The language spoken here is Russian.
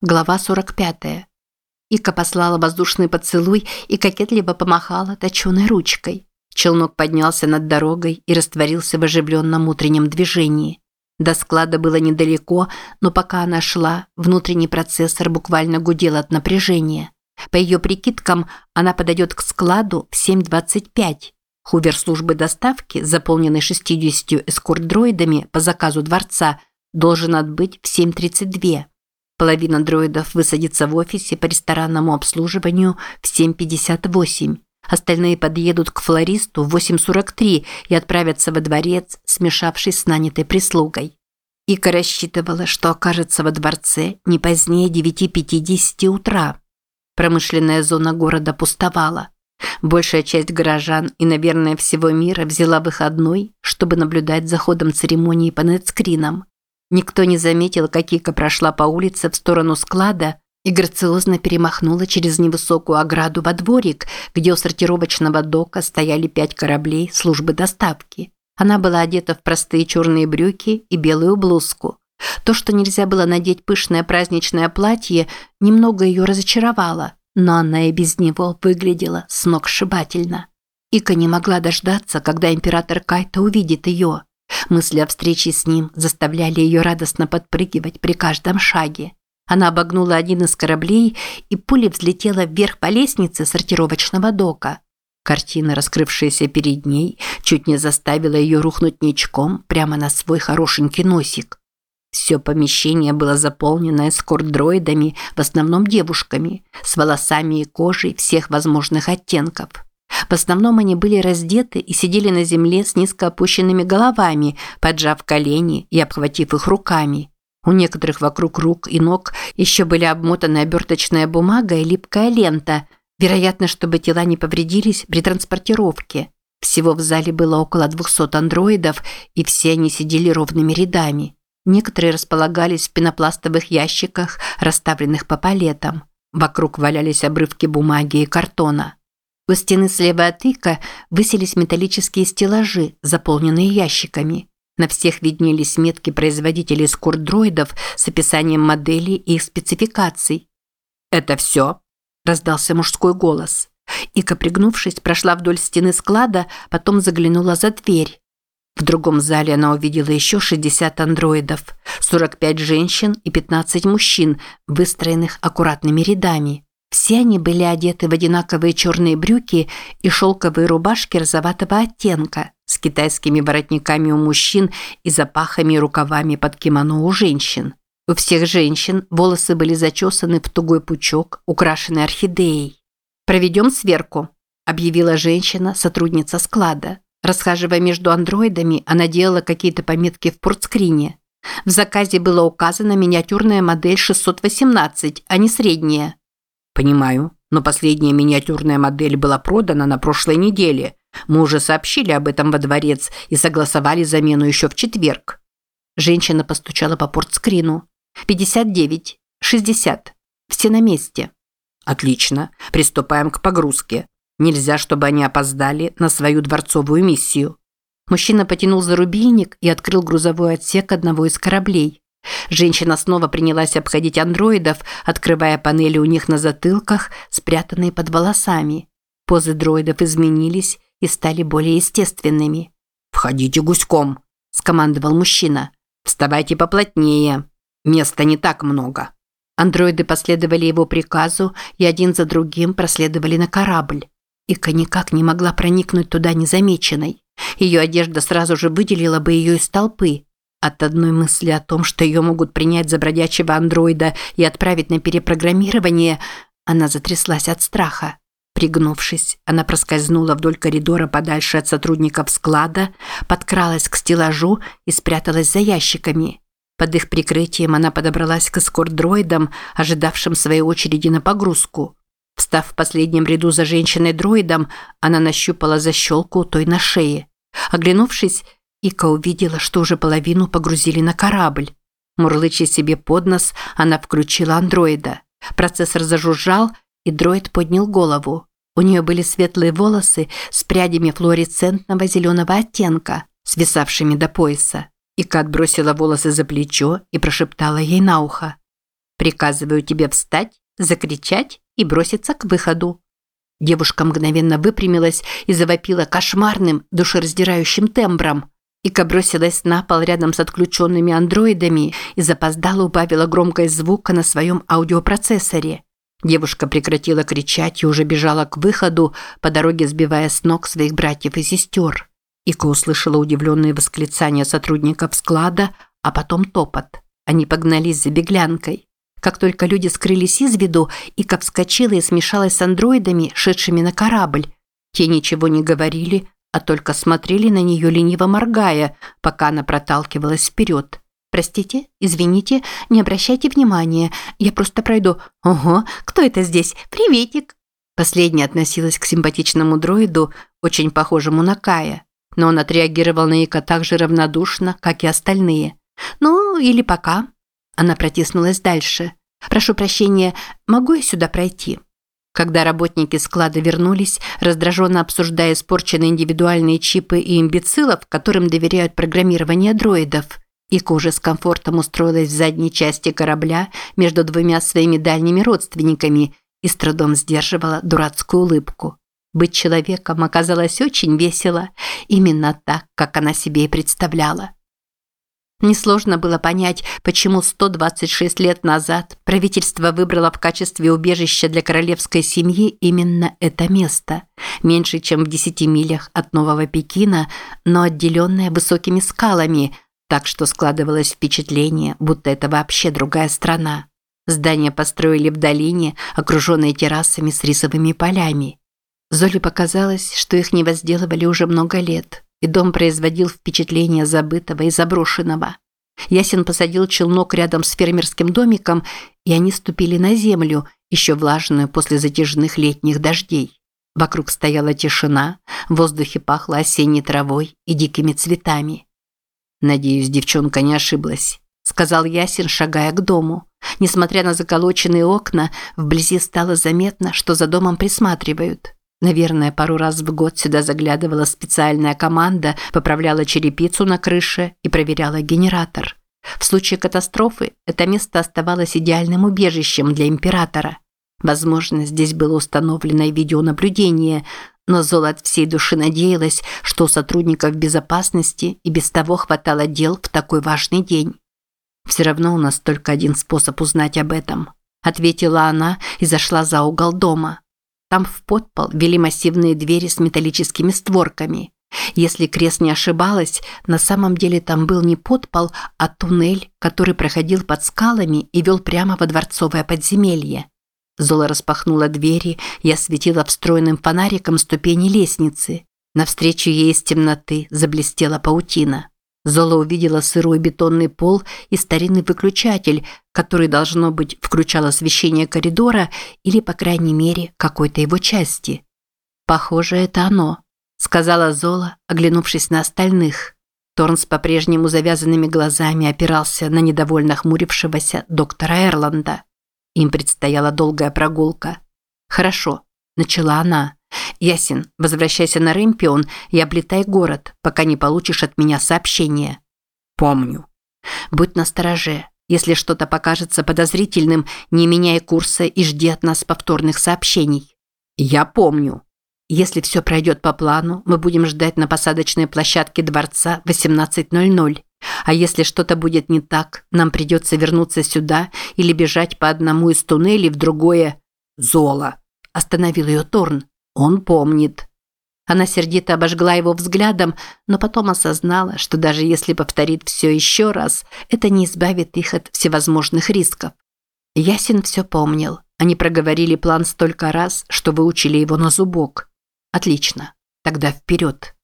Глава 45. Ика послала воздушный поцелуй и кокетливо помахала точеной ручкой. Челнок поднялся над дорогой и растворился в оживленном утреннем движении. До склада было недалеко, но пока она шла, внутренний процессор буквально гудел от напряжения. По ее прикидкам, она подойдет к складу в 7.25. Хувер службы доставки, заполненный 60 эскорт-дроидами по заказу дворца, должен отбыть в 7.32. Половина дроидов высадится в офисе по ресторанному обслуживанию в 7.58. Остальные подъедут к флористу в 8.43 и отправятся во дворец, смешавшись с нанятой прислугой. Ика рассчитывала, что окажется во дворце не позднее 9.50 утра. Промышленная зона города пустовала. Большая часть горожан и, наверное, всего мира взяла выходной, чтобы наблюдать за ходом церемонии по нетскринам. Никто не заметил, как Ика прошла по улице в сторону склада и грациозно перемахнула через невысокую ограду во дворик, где у сортировочного дока стояли пять кораблей службы доставки. Она была одета в простые черные брюки и белую блузку. То, что нельзя было надеть пышное праздничное платье, немного ее разочаровало, но она и без него выглядела сногсшибательно. Ика не могла дождаться, когда император Кайта увидит ее – Мысли о встрече с ним заставляли ее радостно подпрыгивать при каждом шаге. Она обогнула один из кораблей и пулей взлетела вверх по лестнице сортировочного дока. Картина, раскрывшаяся перед ней, чуть не заставила ее рухнуть ничком прямо на свой хорошенький носик. Все помещение было заполнено эскорт-дроидами, в основном девушками, с волосами и кожей всех возможных оттенков. В основном они были раздеты и сидели на земле с низко опущенными головами, поджав колени и обхватив их руками. У некоторых вокруг рук и ног еще были обмотаны оберточная бумага и липкая лента, вероятно, чтобы тела не повредились при транспортировке. Всего в зале было около 200 андроидов, и все они сидели ровными рядами. Некоторые располагались в пенопластовых ящиках, расставленных по палетам. Вокруг валялись обрывки бумаги и картона. У стены слева от Ика высились металлические стеллажи, заполненные ящиками. На всех виднелись метки производителей скордроидов с описанием моделей и их спецификаций. «Это все?» – раздался мужской голос. Ика, пригнувшись, прошла вдоль стены склада, потом заглянула за дверь. В другом зале она увидела еще 60 андроидов, 45 женщин и 15 мужчин, выстроенных аккуратными рядами. Все они были одеты в одинаковые черные брюки и шелковые рубашки розоватого оттенка с китайскими воротниками у мужчин и запахами и рукавами под кимоно у женщин. У всех женщин волосы были зачесаны в тугой пучок, украшенный орхидеей. «Проведем сверку», – объявила женщина, сотрудница склада. Расхаживая между андроидами, она делала какие-то пометки в портскрине. В заказе была указана миниатюрная модель 618, а не средняя. Понимаю, но последняя миниатюрная модель была продана на прошлой неделе. Мы уже сообщили об этом во дворец и согласовали замену еще в четверг. Женщина постучала по портскрину. 59, 60. Все на месте. Отлично. Приступаем к погрузке. Нельзя, чтобы они опоздали на свою дворцовую миссию. Мужчина потянул за рубильник и открыл грузовой отсек одного из кораблей. Женщина снова принялась обходить андроидов, открывая панели у них на затылках, спрятанные под волосами. Позы дроидов изменились и стали более естественными. «Входите гуськом», – скомандовал мужчина. «Вставайте поплотнее. Места не так много». Андроиды последовали его приказу и один за другим проследовали на корабль. Ика никак не могла проникнуть туда незамеченной. Ее одежда сразу же выделила бы ее из толпы – от одной мысли о том, что ее могут принять за бродячего андроида и отправить на перепрограммирование, она затряслась от страха. Пригнувшись, она проскользнула вдоль коридора подальше от сотрудников склада, подкралась к стеллажу и спряталась за ящиками. Под их прикрытием она подобралась к эскорт-дроидам, ожидавшим своей очереди на погрузку. Встав в последнем ряду за женщиной-дроидом, она нащупала защелку той на шее. Оглянувшись, Ика увидела, что уже половину погрузили на корабль. Мурлыча себе под нос, она включила андроида. Процессор зажужжал, и дроид поднял голову. У нее были светлые волосы с прядями флуоресцентного зеленого оттенка, свисавшими до пояса. Ика отбросила волосы за плечо и прошептала ей на ухо. Приказываю тебе встать, закричать и броситься к выходу. Девушка мгновенно выпрямилась и завопила кошмарным, душераздирающим тембром. Ика бросилась на пол рядом с отключенными андроидами и запоздало убавила громкость звука на своем аудиопроцессоре. Девушка прекратила кричать и уже бежала к выходу, по дороге сбивая с ног своих братьев и сестер. Ика услышала удивленные восклицания сотрудников склада, а потом топот. Они погнались за беглянкой. Как только люди скрылись из виду, Ика вскочила и смешалась с андроидами, шедшими на корабль. Те ничего не говорили, а только смотрели на нее лениво моргая, пока она проталкивалась вперед. «Простите, извините, не обращайте внимания, я просто пройду. Ого, кто это здесь? Приветик!» Последняя относилась к симпатичному дроиду, очень похожему на Кая, но он отреагировал на Ика так же равнодушно, как и остальные. «Ну, или пока». Она протиснулась дальше. «Прошу прощения, могу я сюда пройти?» Когда работники склада вернулись, раздраженно обсуждая испорченные индивидуальные чипы и имбецилов, которым доверяют программирование дроидов, Ика уже с комфортом устроилась в задней части корабля между двумя своими дальними родственниками и с трудом сдерживала дурацкую улыбку. Быть человеком оказалось очень весело, именно так, как она себе и представляла. Несложно было понять, почему 126 лет назад правительство выбрало в качестве убежища для королевской семьи именно это место, меньше чем в 10 милях от Нового Пекина, но отделенное высокими скалами, так что складывалось впечатление, будто это вообще другая страна. Здания построили в долине, окруженные террасами с рисовыми полями. Золе показалось, что их не возделывали уже много лет – и дом производил впечатление забытого и заброшенного. Ясен посадил челнок рядом с фермерским домиком, и они ступили на землю, еще влажную после затяжных летних дождей. Вокруг стояла тишина, в воздухе пахло осенней травой и дикими цветами. «Надеюсь, девчонка не ошиблась», – сказал Ясен, шагая к дому. Несмотря на заколоченные окна, вблизи стало заметно, что за домом присматривают. Наверное, пару раз в год сюда заглядывала специальная команда, поправляла черепицу на крыше и проверяла генератор. В случае катастрофы это место оставалось идеальным убежищем для императора. Возможно, здесь было установлено и видеонаблюдение, но Зола от всей души надеялась, что у сотрудников безопасности и без того хватало дел в такой важный день. «Все равно у нас только один способ узнать об этом», ответила она и зашла за угол дома. Там в подпол вели массивные двери с металлическими створками. Если Крест не ошибалась, на самом деле там был не подпол, а туннель, который проходил под скалами и вел прямо во дворцовое подземелье. Зола распахнула двери и осветила встроенным фонариком ступени лестницы. Навстречу ей из темноты заблестела паутина. Зола увидела сырой бетонный пол и старинный выключатель, который, должно быть, включал освещение коридора или, по крайней мере, какой-то его части. «Похоже, это оно», – сказала Зола, оглянувшись на остальных. Торн с по-прежнему завязанными глазами опирался на недовольно хмурившегося доктора Эрланда. Им предстояла долгая прогулка. «Хорошо», – начала она. Ясен, возвращайся на Рэмпион и облетай город, пока не получишь от меня сообщение. Помню. Будь настороже. Если что-то покажется подозрительным, не меняй курса и жди от нас повторных сообщений. Я помню. Если все пройдет по плану, мы будем ждать на посадочной площадке дворца 18.00. А если что-то будет не так, нам придется вернуться сюда или бежать по одному из туннелей в другое. Зола. Остановил ее Торн. Он помнит. Она сердито обожгла его взглядом, но потом осознала, что даже если повторит все еще раз, это не избавит их от всевозможных рисков. Ясин все помнил. Они проговорили план столько раз, что выучили его на зубок. Отлично. Тогда вперед.